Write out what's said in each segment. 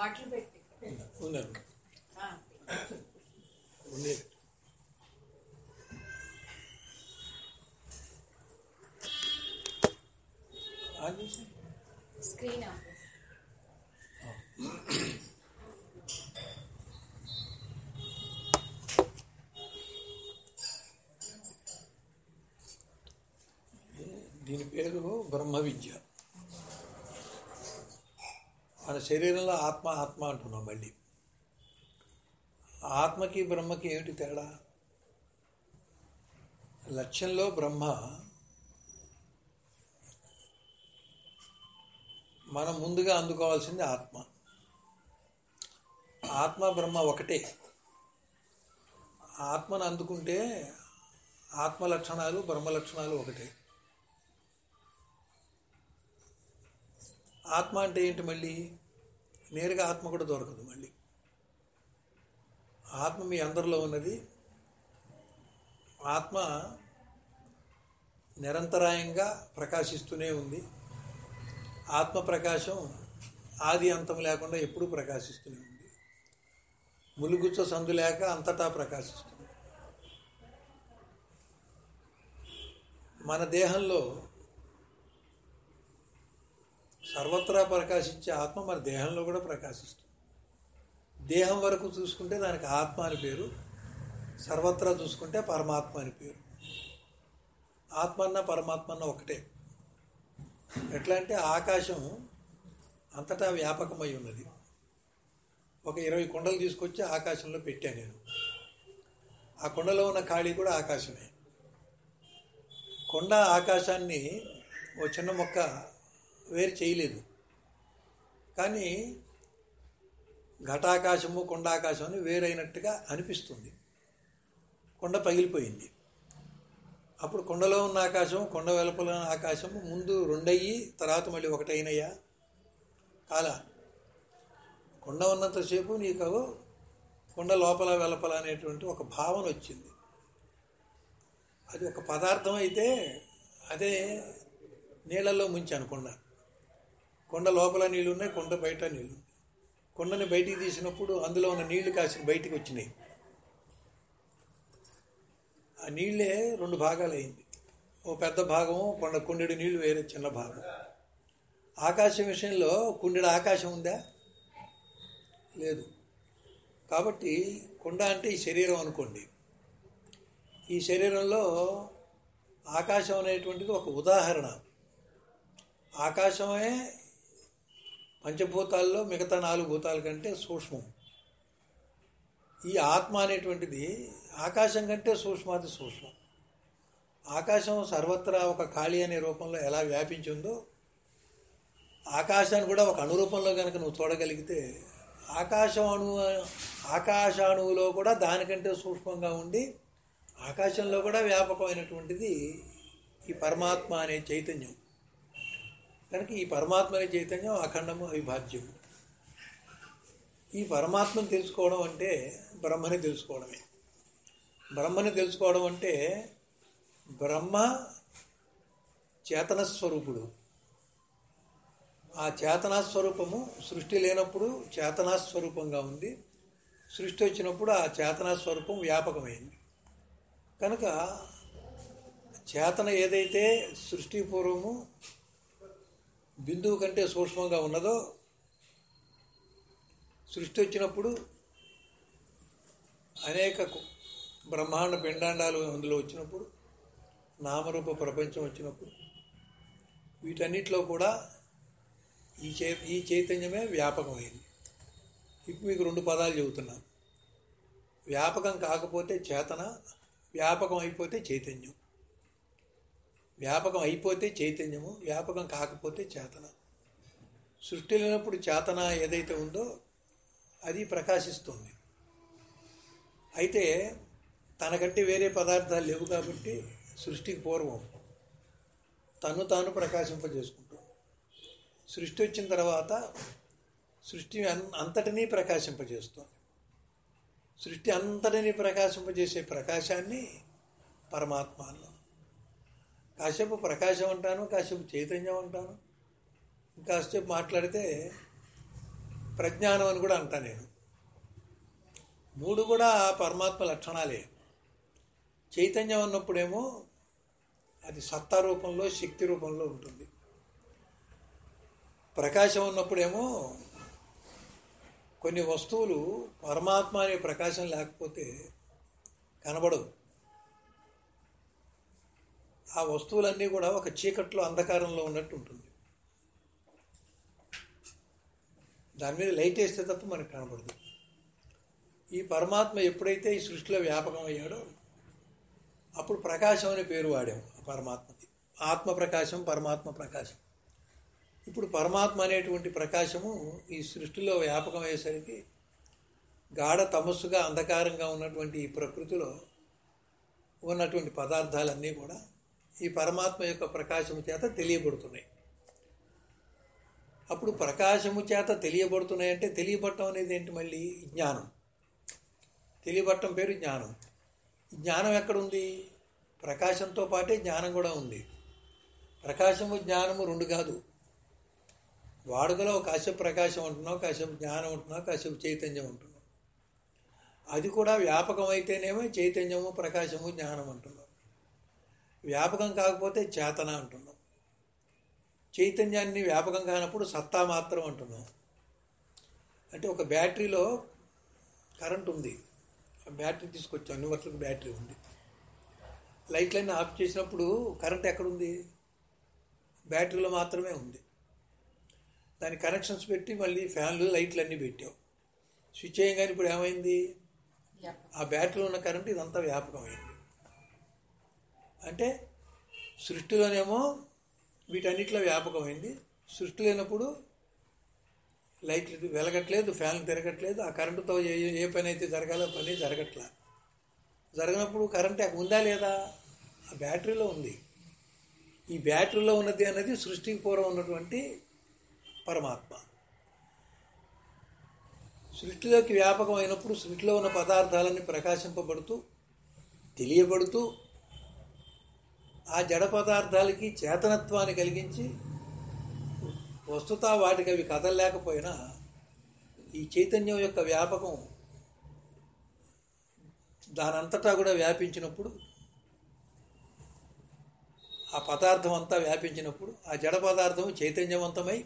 Bottle పెట్టి. Screen off. దీని పేరు బ్రహ్మ విద్య మన శరీరంలో ఆత్మ ఆత్మ అంటున్నాం మళ్ళీ. ఆత్మకి బ్రహ్మకి ఏమిటి తేడా? లక్ష్యంలో బ్రహ్మ మనం ముందుగా అందుకోవాల్సింది ఆత్మ. ఆత్మ బ్రహ్మ ఒకటే. ఆత్మను అందుకుంటే ఆత్మ లక్షణాలు బ్రహ్మ లక్షణాలు ఒకటే. ఆత్మ అంటే ఏంటి మళ్ళీ? నేరుగా ఆత్మ కూడా దొరకదు మళ్ళీ. ఆత్మ మీ అందరిలో ఉన్నది. ఆత్మ నిరంతరాయంగా ప్రకాశిస్తూనే ఉంది. ఆత్మ ప్రకాశం ఆది అంతం లేకుండా ఎప్పుడూ ప్రకాశిస్తూనే ఉంది. ములుగుచ్చ సందు లేక అంతటా ప్రకాశిస్తుంది. మన దేహంలో సర్వత్రా ప్రకాశించే ఆత్మ మన దేహంలో కూడా ప్రకాశిస్తుంది. దేహం వరకు చూసుకుంటే దానికి ఆత్మ అని పేరు సర్వత్రా చూసుకుంటే పరమాత్మ అని పేరు. ఆత్మ అన్న పరమాత్మ అన్న ఒకటే. ఎట్లా అంటే ఆకాశం అంతటా వ్యాపకమై ఉన్నది. ఒక ఇరవై కొండలు తీసుకొచ్చి ఆకాశంలో పెట్టాను నేను. ఆ కొండలో ఉన్న ఖాళీ కూడా ఆకాశమే. కొండ ఆకాశాన్ని ఓ చిన్న మొక్క వేరు చేయలేదు. కానీ ఘటాకాశము కొండాకాశం అని వేరైనట్టుగా అనిపిస్తుంది. కొండ పగిలిపోయింది. అప్పుడు కొండలో ఉన్న ఆకాశం కొండ వెలుపల ఉన్న ఆకాశం ముందు రెండయ్యి తర్వాత మళ్ళీ ఒకటైనయ్యా. కాలా. కొండ ఉన్నంతసేపు నీకు కొండ లోపల వెలపల అనేటువంటి ఒక భావన వచ్చింది. అది ఒక పదార్థం అయితే అదే నీళ్ళల్లో ముంచాను కొండ. కొండ లోపల నీళ్ళు ఉన్నాయి కొండ బయట నీళ్ళు కొండని బయటికి తీసినప్పుడు అందులో ఉన్న నీళ్ళు కాసిన బయటికి వచ్చినాయి. ఆ నీళ్ళే రెండు భాగాలు ఓ పెద్ద భాగం కొండ కుండెడు నీళ్ళు వేరే చిన్న భాగం. ఆకాశం విషయంలో కుండెడు ఆకాశం ఉందా? లేదు. కాబట్టి కుండ అంటే ఈ శరీరం అనుకోండి. ఈ శరీరంలో ఆకాశం అనేటువంటిది ఒక ఉదాహరణ. ఆకాశమే పంచభూతాల్లో మిగతా నాలుగు భూతాల కంటే సూక్ష్మం. ఈ ఆత్మ అనేటువంటిది ఆకాశం కంటే సూక్ష్మాతి సూక్ష్మం. ఆకాశం సర్వత్రా ఒక ఖాళీ అనే రూపంలో ఎలా వ్యాపించిందో ఆకాశాన్ని కూడా ఒక అణురూపంలో కనుక నువ్వు చూడగలిగితే ఆకాశం అణువు ఆకాశాణువులో కూడా దానికంటే సూక్ష్మంగా ఉండి ఆకాశంలో కూడా వ్యాపకమైనటువంటిది ఈ పరమాత్మ అనే చైతన్యం. కనుక ఈ పరమాత్మ చైతన్యం అఖండము అవిభాజ్యము ఈ పరమాత్మను తెలుసుకోవడం అంటే బ్రహ్మని తెలుసుకోవడమే. బ్రహ్మని తెలుసుకోవడం అంటే బ్రహ్మ చేతన స్వరూపుడు. ఆ చేతనాస్వరూపము సృష్టి లేనప్పుడు చేతనా స్వరూపంగా ఉంది. సృష్టి వచ్చినప్పుడు ఆ చేతనాస్వరూపం వ్యాపకమైంది. కనుక చేతన ఏదైతే సృష్టి పూర్వము బిందువు కంటే సూక్ష్మంగా ఉన్నదో సృష్టి వచ్చినప్పుడు అనేక బ్రహ్మాండ పిండాండాలు అందులో వచ్చినప్పుడు నామరూప ప్రపంచం వచ్చినప్పుడు వీటన్నిటిలో కూడా ఈ చే ఈ చైతన్యమే వ్యాపకమైంది. ఇప్పుడు మీకు రెండు పదాలు చెబుతున్నాను. వ్యాపకం కాకపోతే చేతన వ్యాపకం అయిపోతే చైతన్యం. వ్యాపకం అయిపోతే చైతన్యము వ్యాపకం కాకపోతే చేతన. సృష్టి లేనప్పుడు చేతన ఏదైతే ఉందో అది ప్రకాశిస్తుంది. అయితే తనకంటే వేరే పదార్థాలు లేవు కాబట్టి సృష్టికి పూర్వం తను తాను ప్రకాశింపజేసుకుంటాం. సృష్టి వచ్చిన తర్వాత సృష్టి అన్- అంతటినీ ప్రకాశింపజేస్తుంది. సృష్టి అంతటినీ ప్రకాశింపజేసే ప్రకాశాన్ని పరమాత్మ అన్నాం. కాసేపు ప్రకాశం అంటాను కాసేపు చైతన్యం అంటాను కాసేపు మాట్లాడితే ప్రజ్ఞానం అని కూడా అంటాను నేను. మూడు కూడా పరమాత్మ లక్షణాలే. చైతన్యం ఉన్నప్పుడేమో అది సత్తా రూపంలో శక్తి రూపంలో ఉంటుంది. ప్రకాశం ఉన్నప్పుడేమో కొన్ని వస్తువులు పరమాత్మ అనే ప్రకాశం లేకపోతే కనబడవు. ఆ వస్తువులన్నీ కూడా ఒక చీకట్లో అంధకారంలో ఉన్నట్టు ఉంటుంది. దాని మీద లైట్ వేస్తే తప్ప మనకు కనబడదు ఈ పరమాత్మ ఎప్పుడైతే ఈ సృష్టిలో వ్యాపకం అయ్యాడో అప్పుడు ప్రకాశం అనే పేరు వాడాము ఆ పరమాత్మకి. ఆత్మ ప్రకాశం పరమాత్మ ప్రకాశం. ఇప్పుడు పరమాత్మ అనేటువంటి ప్రకాశము ఈ సృష్టిలో వ్యాపకం అయ్యేసరికి గాఢ తమస్సుగా అంధకారంగా ఉన్నటువంటి ఈ ప్రకృతిలో ఉన్నటువంటి పదార్థాలన్నీ కూడా ఈ పరమాత్మ యొక్క ప్రకాశము చేత తెలియబడుతున్నాయి. అప్పుడు ప్రకాశము చేత తెలియబడుతున్నాయి అంటే తెలియబడటం అనేది ఏంటి మళ్ళీ? జ్ఞానం. తెలియబడటం పేరు జ్ఞానం. జ్ఞానం ఎక్కడుంది? ప్రకాశంతో పాటే జ్ఞానం కూడా ఉంది. ప్రకాశము జ్ఞానము రెండు కాదు. వాడుకలో కాసేపు ప్రకాశం ఉంటున్నావు కాసేపు జ్ఞానం ఉంటున్నావు కాసేపు చైతన్యం ఉంటున్నావు అది కూడా వ్యాపకం అయితేనేమో చైతన్యము ప్రకాశము జ్ఞానం అంటున్నాం. వ్యాపకం కాకపోతే చేతన అంటున్నాం. చైతన్యాన్ని వ్యాపకం కానప్పుడు సత్తా మాత్రం అంటున్నాం. అంటే ఒక బ్యాటరీలో కరెంట్ ఉంది. ఆ బ్యాటరీ తీసుకొచ్చాం. అన్ని వర్షాలకు బ్యాటరీ ఉంది. లైట్లన్నీ ఆఫ్ చేసినప్పుడు కరెంట్ ఎక్కడుంది? బ్యాటరీలో మాత్రమే ఉంది. దాని కనెక్షన్స్ పెట్టి మళ్ళీ ఫ్యాన్లు లైట్లు అన్నీ పెట్టాం. స్విచ్ చేయగానే ఇప్పుడు ఏమైంది? ఆ బ్యాటరీలో ఉన్న కరెంట్ ఇదంతా వ్యాపకమైంది. అంటే సృష్టిలోనేమో వీటన్నిటిలో వ్యాపకమైంది. సృష్టి లేనప్పుడు లైట్లు వెలగట్లేదు ఫ్యాన్లు తిరగట్లేదు ఆ కరెంటుతో ఏ ఏ పని అయితే జరగాలో పని జరగట్లా. జరగనప్పుడు కరెంట్ ఉందా లేదా? ఆ బ్యాటరీలో ఉంది. ఈ బ్యాటరీలో ఉన్నది అనేది సృష్టికి పూర్వం ఉన్నటువంటి పరమాత్మ. సృష్టిలోకి వ్యాపకం అయినప్పుడు సృష్టిలో ఉన్న పదార్థాలన్నీ ప్రకాశింపబడుతూ తెలియబడుతూ ఆ జడ పదార్థాలకి చేతనత్వాన్ని కలిగించి వస్తుత వాటికి అవి కదలలేకపోయినా ఈ చైతన్యం యొక్క వ్యాపకం దానంతటా కూడా వ్యాపించినప్పుడు ఆ పదార్థం అంతా వ్యాపించినప్పుడు ఆ జడ పదార్థం చైతన్యవంతమై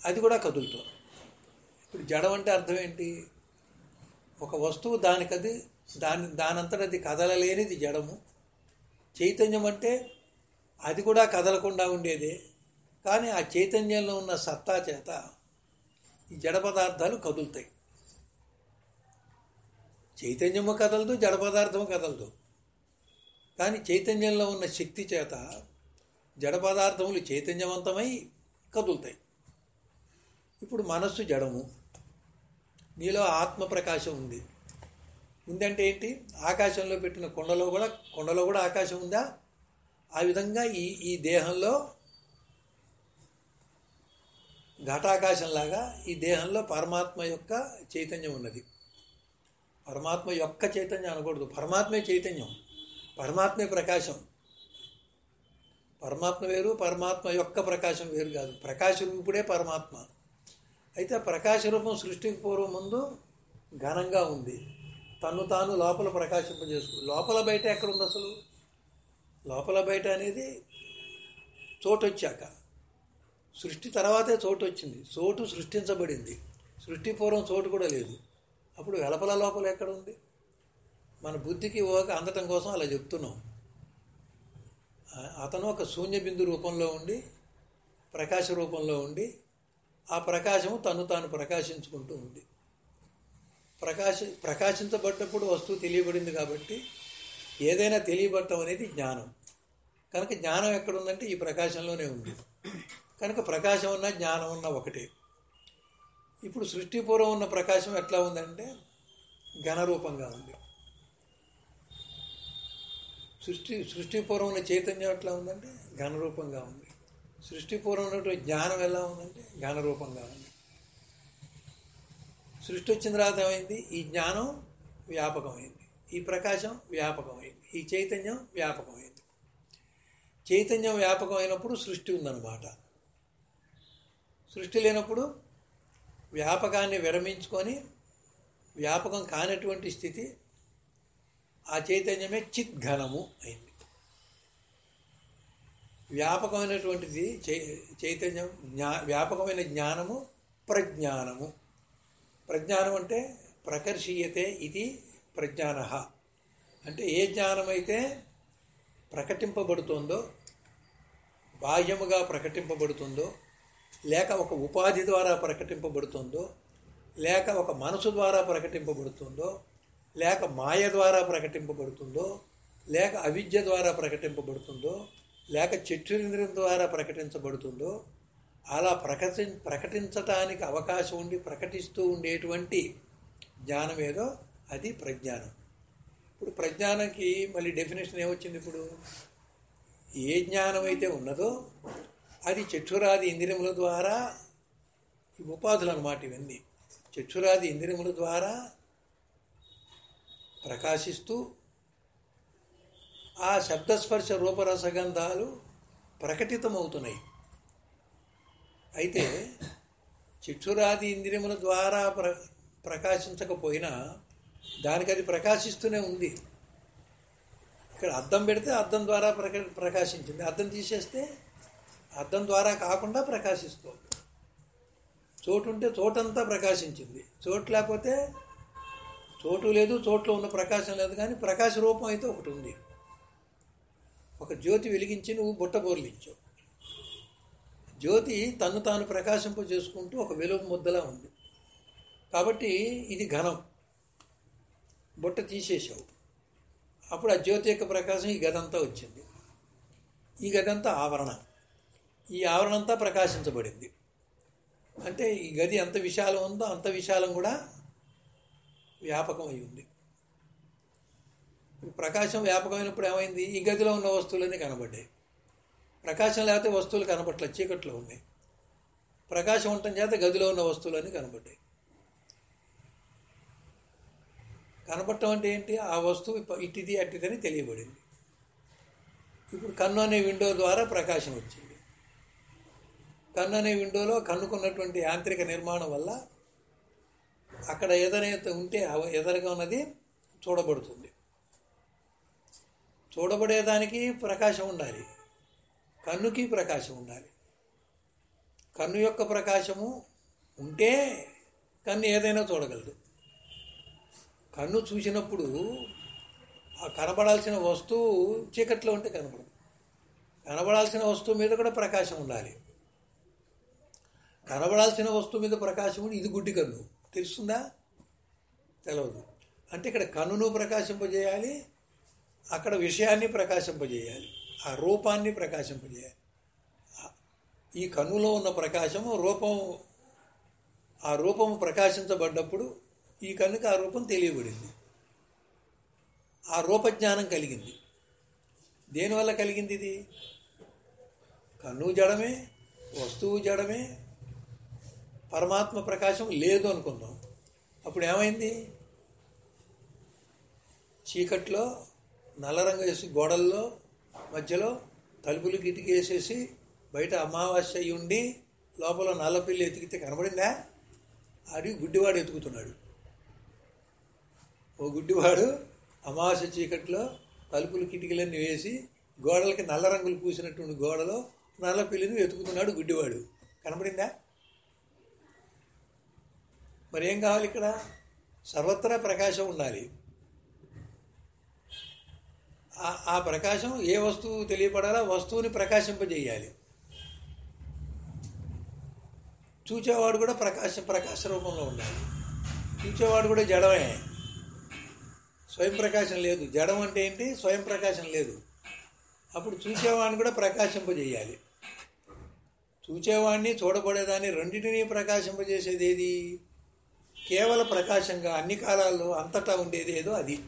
అది కూడా కదులుతుంది. ఇప్పుడు జడం అంటే అర్థం ఏంటి? ఒక వస్తువు దానికది దాని దానంతట అది కదలలేనిది జడము. చైతన్యం అంటే అది కూడా కదలకుండా ఉండేదే. కానీ ఆ చైతన్యంలో ఉన్న సత్తా చేత ఈ జడ పదార్థాలు కదులుతాయి. చైతన్యము కదలదు జడ పదార్థము కదలదు. కానీ చైతన్యంలో ఉన్న శక్తి చేత జడ పదార్థములు చైతన్యవంతమై కదులుతాయి. ఇప్పుడు మనస్సు జడము. నీలో ఆత్మ ప్రకాశం ఉంది. ఉందంటే ఏంటి? ఆకాశంలో పెట్టిన కొండలో కూడా కొండలో కూడా ఆకాశం ఉందా? ఆ విధంగా ఈ ఈ దేహంలో ఘటాకాశంలాగా ఈ దేహంలో పరమాత్మ యొక్క చైతన్యం ఉన్నది. పరమాత్మ యొక్క చైతన్యం అనకూడదు. పరమాత్మే చైతన్యం. పరమాత్మే ప్రకాశం. పరమాత్మ వేరు పరమాత్మ యొక్క ప్రకాశం వేరు కాదు. ప్రకాశ రూపుడే పరమాత్మ. అయితే ప్రకాశ రూపం సృష్టికి పూర్వం ముందు ఘనంగా ఉంది. తను తాను లోపల ప్రకాశింపజేసుకు లోపల బయట ఎక్కడుంది అసలు? లోపల బయట అనేది చోటు వచ్చాక సృష్టి తర్వాతే చోటు వచ్చింది చోటు సృష్టించబడింది. సృష్టి పూర్వం చోటు కూడా లేదు. అప్పుడు వెలపల లోపల ఎక్కడ ఉంది మన బుద్ధికి ఓక అందటం కోసం అలా చెప్తున్నాం. అతను ఒక శూన్య బిందు రూపంలో ఉండి ప్రకాశ రూపంలో ఉండి ఆ ప్రకాశము తను తాను ప్రకాశించుకుంటూ ఉంది. ప్రకాశ ప్రకాశించబడ్డప్పుడు వస్తువు తెలియబడింది కాబట్టి ఏదైనా తెలియబడటం అనేది జ్ఞానం. కనుక జ్ఞానం ఎక్కడుందంటే ఈ ప్రకాశంలోనే ఉంది. కనుక ప్రకాశం ఉన్న జ్ఞానం ఉన్న ఒకటే. ఇప్పుడు సృష్టిపూర్వం ఉన్న ప్రకాశం ఎట్లా ఉందంటే ఘనరూపంగా ఉంది. సృష్టి సృష్టిపూర్వం ఉన్న చైతన్యం ఎట్లా ఉందంటే ఘనరూపంగా ఉంది. సృష్టిపూర్వం ఉన్నటువంటి జ్ఞానం ఎలా ఉందంటే ఘనరూపంగా ఉంది. సృష్టి వచ్చిన తర్వాత ఏమైంది? ఈ జ్ఞానం వ్యాపకమైంది. ఈ ప్రకాశం వ్యాపకమైంది. ఈ చైతన్యం వ్యాపకమైంది. చైతన్యం వ్యాపకమైనప్పుడు సృష్టి ఉందన్నమాట. సృష్టి లేనప్పుడు వ్యాపకాన్ని విరమించుకొని వ్యాపకం కానటువంటి స్థితి ఆ చైతన్యమే చిద్ఘనము అయింది. వ్యాపకమైనటువంటిది చై- చైతన్యం జ్ఞా వ్యాపకమైన జ్ఞానము ప్రజ్ఞానము. ప్రజ్ఞానం అంటే ప్రకర్షీయతే ఇది ప్రజ్ఞాన. అంటే ఏ జ్ఞానమైతే ప్రకటింపబడుతుందో బాహ్యముగా ప్రకటింపబడుతుందో లేక ఒక ఉపాధి ద్వారా ప్రకటింపబడుతుందో లేక ఒక మనసు ద్వారా ప్రకటింపబడుతుందో లేక మాయ ద్వారా ప్రకటింపబడుతుందో లేక అవిద్య ద్వారా ప్రకటింపబడుతుందో లేక చక్షురింద్రియం ద్వారా ప్రకటించబడుతుందో అలా ప్రకటి ప్రకటించటానికి అవకాశం ఉండి ప్రకటిస్తూ ఉండేటువంటి జ్ఞానం ఏదో అది ప్రజ్ఞానం. ఇప్పుడు ప్రజ్ఞానానికి మళ్ళీ డెఫినేషన్ ఏమొచ్చింది ఇప్పుడు? ఏ జ్ఞానం అయితే ఉన్నదో అది చక్షురాది ఇంద్రియముల ద్వారా ఈ ఉపాధులు అన్నమాట ఇవన్నీ. చక్షురాది ఇంద్రియముల ద్వారా ప్రకాశిస్తూ ఆ శబ్దస్పర్శ రూపరసగంధాలు ప్రకటితమవుతున్నాయి. అయితే చిట్టురాది ఇంద్రియముల ద్వారా ప్ర ప్రకాశించకపోయినా దానికి అది ప్రకాశిస్తూనే ఉంది. ఇక్కడ అద్దం పెడితే అద్దం ద్వారా ప్రక ప్రకాశించింది. అద్దం తీసేస్తే అద్దం ద్వారా కాకుండా ప్రకాశిస్తుంది. చోటు ఉంటే చోటంతా ప్రకాశించింది. చోటు లేకపోతే చోటు లేదు చోట్లో ఉన్న ప్రకాశం లేదు కానీ ప్రకాశ రూపం అయితే ఒకటి ఉంది. ఒక జ్యోతి వెలిగించి నువ్వు బుట్ట బోర్లించావు. జ్యోతి తను తాను ప్రకాశింప చేసుకుంటూ ఒక విలువ ముద్దలా ఉంది. కాబట్టి ఇది ఘనం. బుట్ట తీసేసావు అప్పుడు ఆ జ్యోతి యొక్క ప్రకాశం ఈ గదంతా వచ్చింది. ఈ గదంతా ఆవరణ. ఈ ఆవరణ అంతా ప్రకాశించబడింది. అంటే ఈ గది ఎంత విశాలం ఉందో అంత విశాలం కూడా వ్యాపకం అయి ఉంది ప్రకాశం వ్యాపకమైనప్పుడు ఏమైంది? ఈ గదిలో ఉన్న వస్తువులన్నీ కనబడ్డాయి. ప్రకాశం లేకపోతే వస్తువులు కనపట్ల చీకట్లో ఉన్నాయి. ప్రకాశం ఉండటం చేత గదిలో ఉన్న వస్తువులన్నీ కనబడ్డాయి కనపడటం అంటే ఏంటి? ఆ వస్తువు ఇప్ప- ఇట్టిది అట్టిదని తెలియబడింది. ఇప్పుడు కన్ను అనే విండో ద్వారా ప్రకాశం వచ్చింది. కన్ను అనే విండోలో కన్నుకున్నటువంటి యాంత్రిక నిర్మాణం వల్ల అక్కడ ఎదరైతే ఉంటే ఎదరగా ఉన్నది చూడబడుతుంది. చూడబడేదానికి ప్రకాశం ఉండాలి. కన్నుకి ప్రకాశం ఉండాలి. కన్ను యొక్క ప్రకాశము ఉంటే కన్ను ఏదైనా చూడగలదు. కన్ను చూసినప్పుడు ఆ కనబడాల్సిన వస్తువు చీకట్లో ఉంటే కనబడదు. కనబడాల్సిన వస్తువు మీద కూడా ప్రకాశం ఉండాలి. కనబడాల్సిన వస్తువు మీద ప్రకాశం ఇది గుడ్డి కన్ను. తెలుస్తుందా? తెలవదు. అంటే ఇక్కడ కన్నును ప్రకాశింపజేయాలి అక్కడ విషయాన్ని ప్రకాశింపజేయాలి. ఆ రూపాన్ని ప్రకాశింపజేయాలి. ఈ కన్నులో ఉన్న ప్రకాశము రూపం ఆ రూపము ప్రకాశించబడ్డప్పుడు ఈ కన్నుకి ఆ రూపం తెలియబడింది. ఆ రూపజ్ఞానం కలిగింది. దేనివల్ల కలిగింది ఇది? కన్ను జడమే వస్తువు జడమే పరమాత్మ ప్రకాశం లేదు అనుకుందాం. అప్పుడు ఏమైంది? చీకట్లో నల్ల రంగు వేసి గోడల్లో మధ్యలో తలుపులు కిటికీ వేసేసి బయట అమావాస్య అయి ఉండి లోపల నల్లపిల్లి ఎతికితే కనబడిందా? అది గుడ్డివాడు ఎతుకుతున్నాడు ఓ గుడ్డివాడు అమావాస్య చీకట్లో తలుపులు కిటికీలన్నీ వేసి గోడలకి నల్ల రంగులు పూసినటువంటి గోడలో నల్ల పిల్లిని వెతుకుతున్నాడు గుడ్డివాడు. కనబడిందా? మరి ఏం కావాలి ఇక్కడ? సర్వత్రా ప్రకాశం ఉండాలి. ఆ- ప్రకాశం ఏ వస్తువు తెలియపడాలో వస్తువుని ప్రకాశింపజేయాలి. చూచేవాడు కూడా ప్రకాశ ప్రకాశ రూపంలో ఉండాలి. చూచేవాడు కూడా జడమే. స్వయం ప్రకాశం లేదు. జడం అంటే ఏంటి? స్వయం ప్రకాశం లేదు. అప్పుడు చూసేవాడిని కూడా ప్రకాశింపజేయాలి. చూచేవాడిని చూడబడేదాన్ని రెండింటినీ ప్రకాశింపజేసేది ఏది? కేవల ప్రకాశంగా అన్ని కాలాల్లో అంతటా ఉండేది ఏదో అది.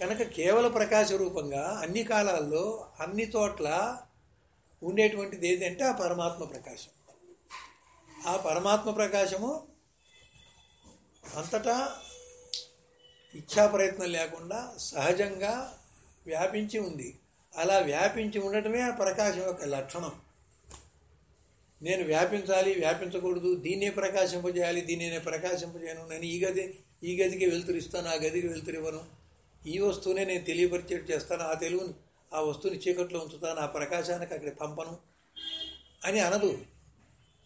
కనుక కేవల ప్రకాశ రూపంగా అన్ని కాలాల్లో అన్ని చోట్ల ఉండేటువంటిది ఏదంటే ఆ పరమాత్మ ప్రకాశం. ఆ పరమాత్మ ప్రకాశము అంతటా ఇచ్ఛా ప్రయత్నం లేకుండా సహజంగా వ్యాపించి ఉంది. అలా వ్యాపించి ఉండటమే ఆ ప్రకాశం యొక్క లక్షణం. నేను వ్యాపించాలి వ్యాపించకూడదు దీన్నే ప్రకాశింపజేయాలి దీన్నే ప్రకాశింపజేయను నేను ఈ గది ఈ గదికి వెలుతురిస్తాను ఆ గదికి వెలుతురివ్వను ఈ వస్తువునే నేను తెలియపరిచేట్టు చేస్తాను ఆ తెలుగుని ఆ వస్తువుని చీకట్లో ఉంచుతాను ఆ ప్రకాశానికి అక్కడ పంపను అని అనదు.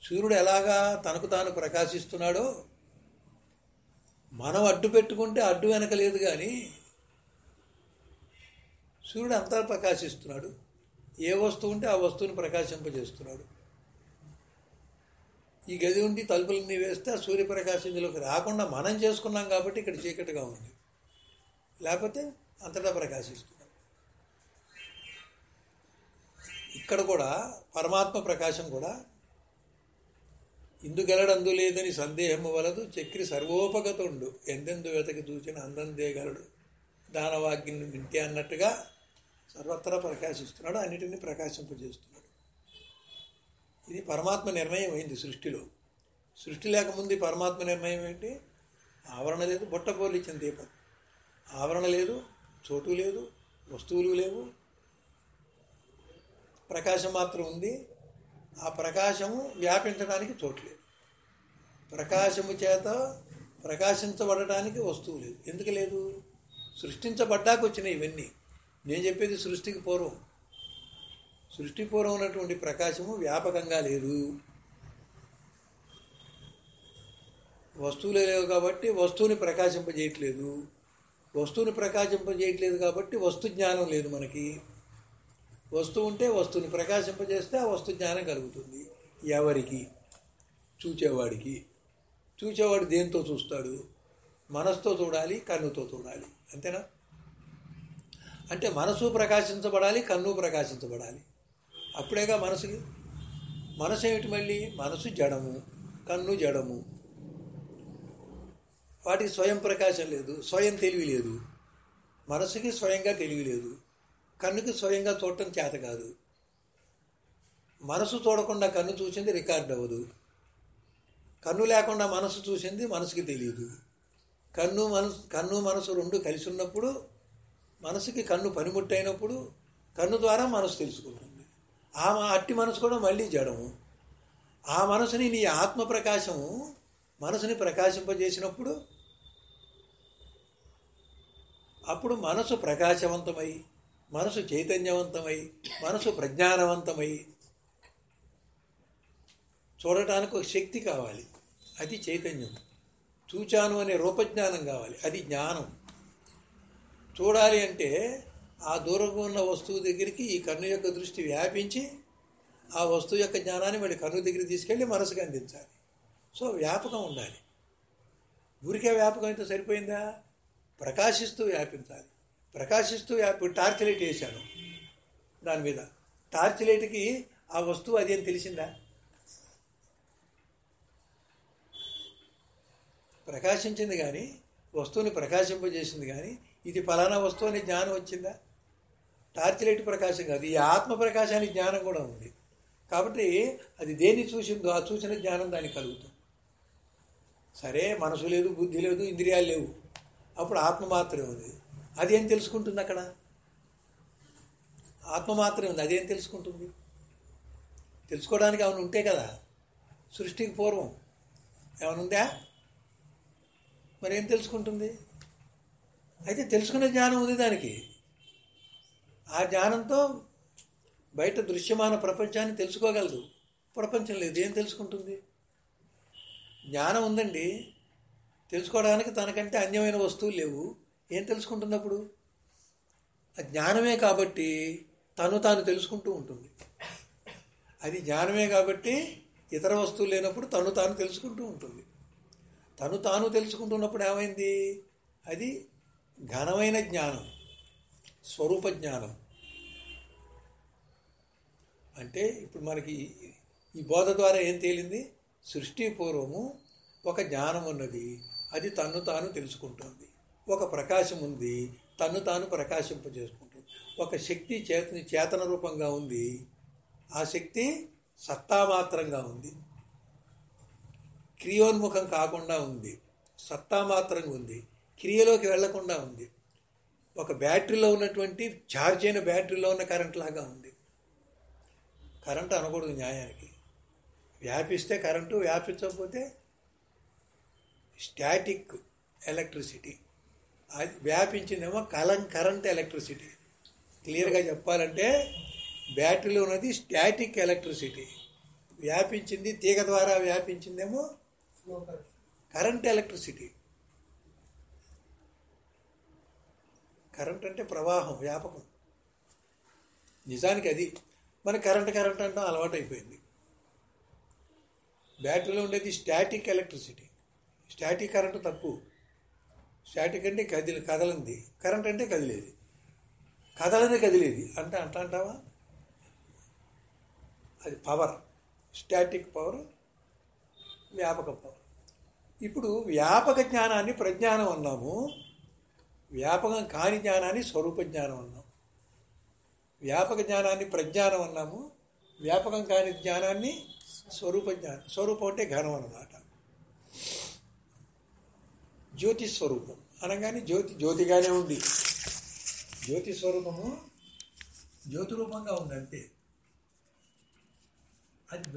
సూర్యుడు ఎలాగా తనకు తాను ప్రకాశిస్తున్నాడో మనం అడ్డు పెట్టుకుంటే అడ్డు వెనక లేదు కానీ సూర్యుడు అంతా ప్రకాశిస్తున్నాడు. ఏ వస్తువు ఉంటే ఆ వస్తువుని ప్రకాశింపజేస్తున్నాడు. ఈ గది ఉండి తలుపులన్నీ వేస్తే ఆ సూర్యప్రకాశం ఇందులోకి రాకుండా మనం చేసుకున్నాం కాబట్టి ఇక్కడ చీకటిగా ఉంది. లేకపోతే అంతటా ప్రకాశిస్తున్నాం ఇక్కడ కూడా పరమాత్మ ప్రకాశం కూడా ఇందుగలడందు లేదని సందేహము వలదు చక్రి సర్వోపగతుండు. ఎందెందు వెతకి చూచిన అందందేగలడు దానవాగ్ని వింటే అన్నట్టుగా సర్వత్రా ప్రకాశిస్తున్నాడు అన్నిటినీ ప్రకాశింపజేస్తున్నాడు. ఇది పరమాత్మ నిర్ణయం అయింది సృష్టిలో. సృష్టి లేకముందు పరమాత్మ నిర్ణయం ఏంటి ఆవరణ లేదు బుట్టపోలిచ్చిన దీపం. ఆవరణ లేదు చోటు లేదు వస్తువులు లేవు. ప్రకాశం మాత్రం ఉంది. ఆ ప్రకాశము వ్యాపించడానికి చోటు లేదు. ప్రకాశము చేత ప్రకాశించబడటానికి వస్తువు లేదు. ఎందుకు లేదు? సృష్టించబడ్డాక వచ్చినాయి ఇవన్నీ. నేను చెప్పేది సృష్టికి పూర్వం. సృష్టి పూర్వం ఉన్నటువంటి ప్రకాశము వ్యాపకంగా లేదు. వస్తువులే లేవు కాబట్టి వస్తువుని ప్రకాశింపజేయట్లేదు. వస్తువుని ప్రకాశింపజేయట్లేదు కాబట్టి వస్తు జ్ఞానం లేదు మనకి. వస్తువు ఉంటే వస్తువుని ప్రకాశింపజేస్తే ఆ వస్తు జ్ఞానం కలుగుతుంది. ఎవరికి? చూచేవాడికి. చూచేవాడు దేంతో చూస్తాడు? మనసుతో చూడాలి కన్నుతో చూడాలి. అంతేనా? అంటే మనసు ప్రకాశించబడాలి కన్ను ప్రకాశించబడాలి. అప్పుడేగా మనసుకి? మనసు ఏమిటి మళ్ళీ? మనసు జడము కన్ను జడము. వాటికి స్వయం ప్రకాశం లేదు స్వయం తెలివి లేదు. మనసుకి స్వయంగా తెలివి లేదు. కన్నుకి స్వయంగా చూడటం చేత కాదు. మనసు చూడకుండా కన్ను చూసింది రికార్డ్ అవ్వదు. కన్ను లేకుండా మనసు చూసింది మనసుకి తెలియదు. కన్ను మనసు కన్ను మనసు రెండు కలిసి ఉన్నప్పుడు మనసుకి కన్ను పనిముట్టైనప్పుడు కన్ను ద్వారా మనసు తెలుసుకుంటుంది. ఆ అట్టి మనసు కూడా మళ్ళీ జడము. ఆ మనసుని నీ ఆత్మ ప్రకాశము మనసుని ప్రకాశింపజేసినప్పుడు అప్పుడు మనసు ప్రకాశవంతమై మనసు చైతన్యవంతమై మనసు ప్రజ్ఞానవంతమై చూడటానికి ఒక శక్తి కావాలి. అది చైతన్యం. చూచాను అనే రూపజ్ఞానం కావాలి. అది జ్ఞానం. చూడాలి అంటే ఆ దూరంగా ఉన్న వస్తువు దగ్గరికి ఈ కన్ను యొక్క దృష్టి వ్యాపించి ఆ వస్తువు యొక్క జ్ఞానాన్ని మళ్ళీ కన్ను దగ్గరికి తీసుకెళ్ళి మనసుకు అందించాలి. సో వ్యాపకం ఉండాలి. ఊరికే వ్యాపకం అయితే సరిపోయిందా? ప్రకాశిస్తూ వ్యాపించాలి. ప్రకాశిస్తూ వ్యాపి టార్చ్ లైట్ వేశాను దాని మీద. టార్చ్ లైట్కి ఆ వస్తువు అది అని తెలిసిందా? ప్రకాశించింది కానీ వస్తువుని ప్రకాశింపజేసింది కానీ ఇది ఫలానా వస్తువు అనే జ్ఞానం వచ్చిందా? టార్చ్ లైట్ ప్రకాశం కాదు ఈ ఆత్మ ప్రకాశానికి జ్ఞానం కూడా ఉంది. కాబట్టి అది దేన్ని చూసిందో ఆ చూసిన జ్ఞానం దానికి కలుగుతుంది. సరే మనసు లేదు బుద్ధి లేదు ఇంద్రియాలు లేవు. అప్పుడు ఆత్మ మాత్రమే ఉంది. అదేం తెలుసుకుంటుంది అక్కడ? ఆత్మ మాత్రమే ఉంది. అదేం తెలుసుకుంటుంది? తెలుసుకోవడానికి ఏమైనా ఉంటే కదా. సృష్టికి పూర్వం. ఏమైనా ఉందా? మరి ఏం తెలుసుకుంటుంది? అయితే తెలుసుకునే జ్ఞానం ఉంది దానికి. ఆ జ్ఞానంతో బయట దృశ్యమాన ప్రపంచాన్ని తెలుసుకోగలదు. ప్రపంచం లేదు. ఏం తెలుసుకుంటుంది? జ్ఞానం ఉందండి. తెలుసుకోవడానికి తనకంటే అన్యమైన వస్తువులు లేవు. ఏం తెలుసుకుంటున్నప్పుడు? ఆ జ్ఞానమే కాబట్టి తను తాను తెలుసుకుంటూ ఉంటుంది. అది జ్ఞానమే కాబట్టి ఇతర వస్తువులు లేనప్పుడు తను తాను తెలుసుకుంటూ ఉంటుంది. తను తాను తెలుసుకుంటున్నప్పుడు ఏమైంది? అది ఘనమైన జ్ఞానం స్వరూప జ్ఞానం. అంటే ఇప్పుడు మనకి ఈ బోధ ద్వారా ఏం తేలింది? సృష్టి పూర్వము ఒక జ్ఞానం ఉన్నది అది తన్ను తాను తెలుసుకుంటుంది. ఒక ప్రకాశం ఉంది తన్ను తాను ప్రకాశింపజేసుకుంటుంది. ఒక శక్తి చేతని చేతన రూపంగా ఉంది. ఆ శక్తి సత్తామాత్రంగా ఉంది. క్రియోన్ముఖం కాకుండా ఉంది. సత్తామాత్రంగా ఉంది. క్రియలోకి వెళ్ళకుండా ఉంది. ఒక బ్యాటరీలో ఉన్నటువంటి ఛార్జ్ అయిన బ్యాటరీలో ఉన్న కరెంట్ లాగా ఉంది. కరెంట్ అనకూడదు న్యాయానికి. వ్యాపిస్తే కరెంటు వ్యాపించకపోతే స్టాటిక్ ఎలక్ట్రిసిటీ. అది వ్యాపించిందేమో కలం కరెంట్ ఎలక్ట్రిసిటీ. క్లియర్గా చెప్పాలంటే బ్యాటరీలో ఉన్నది స్టాటిక్ ఎలక్ట్రిసిటీ. వ్యాపించింది తీగ ద్వారా వ్యాపించిందేమో కరెంట్ ఎలక్ట్రిసిటీ. కరెంట్ అంటే ప్రవాహం వ్యాపకం. నిజానికి అది. మన కరెంట్ కరెంట్ అంటాం అలవాటు అయిపోయింది బ్యాటరీలో ఉండేది స్టాటిక్ ఎలక్ట్రిసిటీ. స్టాటిక్ కరెంటు తక్కువ స్టాటిక్ అంటే కదిలి కదలంది. కరెంట్ అంటే కదిలేది. కదలని కదిలేది. అంటే అంట అంటావా? అది పవర్ స్టాటిక్ పవర్ వ్యాపక పవర్ ఇప్పుడు వ్యాపక జ్ఞానాన్ని ప్రజ్ఞానం అన్నాము. వ్యాపకం కాని జ్ఞానాన్ని స్వరూప జ్ఞానం అన్నాం. వ్యాపక జ్ఞానాన్ని ప్రజ్ఞానం అన్నాము. వ్యాపకం కాని జ్ఞానాన్ని స్వరూప జ్ఞానం. స్వరూపం అంటే ఘనం అన్నమాట. జ్యోతి స్వరూపం. అనగానే జ్యోతి జ్యోతిగానే ఉంది. జ్యోతి స్వరూపము జ్యోతి రూపంగా ఉంది అంతే అది